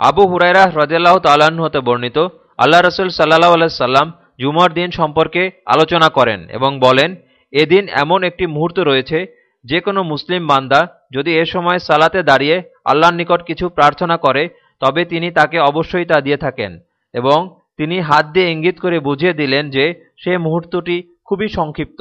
আবু হুরাইরা হ্রদিয়াল্লাহ তাল্লাহ্ন হতে বর্ণিত, আল্লাহ রসুল সাল্লাহ আল্লাহ সাল্লাম জুমার দিন সম্পর্কে আলোচনা করেন এবং বলেন, এদিন এমন একটি মুহূর্ত রয়েছে যে কোনো মুসলিম বান্দা যদি এ সময় সালাতে দাঁড়িয়ে আল্লাহর নিকট কিছু প্রার্থনা করে, তবে তিনি তাকে অবশ্যই তা দিয়ে থাকেন এবং তিনি হাত দিয়ে ইঙ্গিত করে বুঝিয়ে দিলেন যে সে মুহূর্তটি খুবই সংক্ষিপ্ত।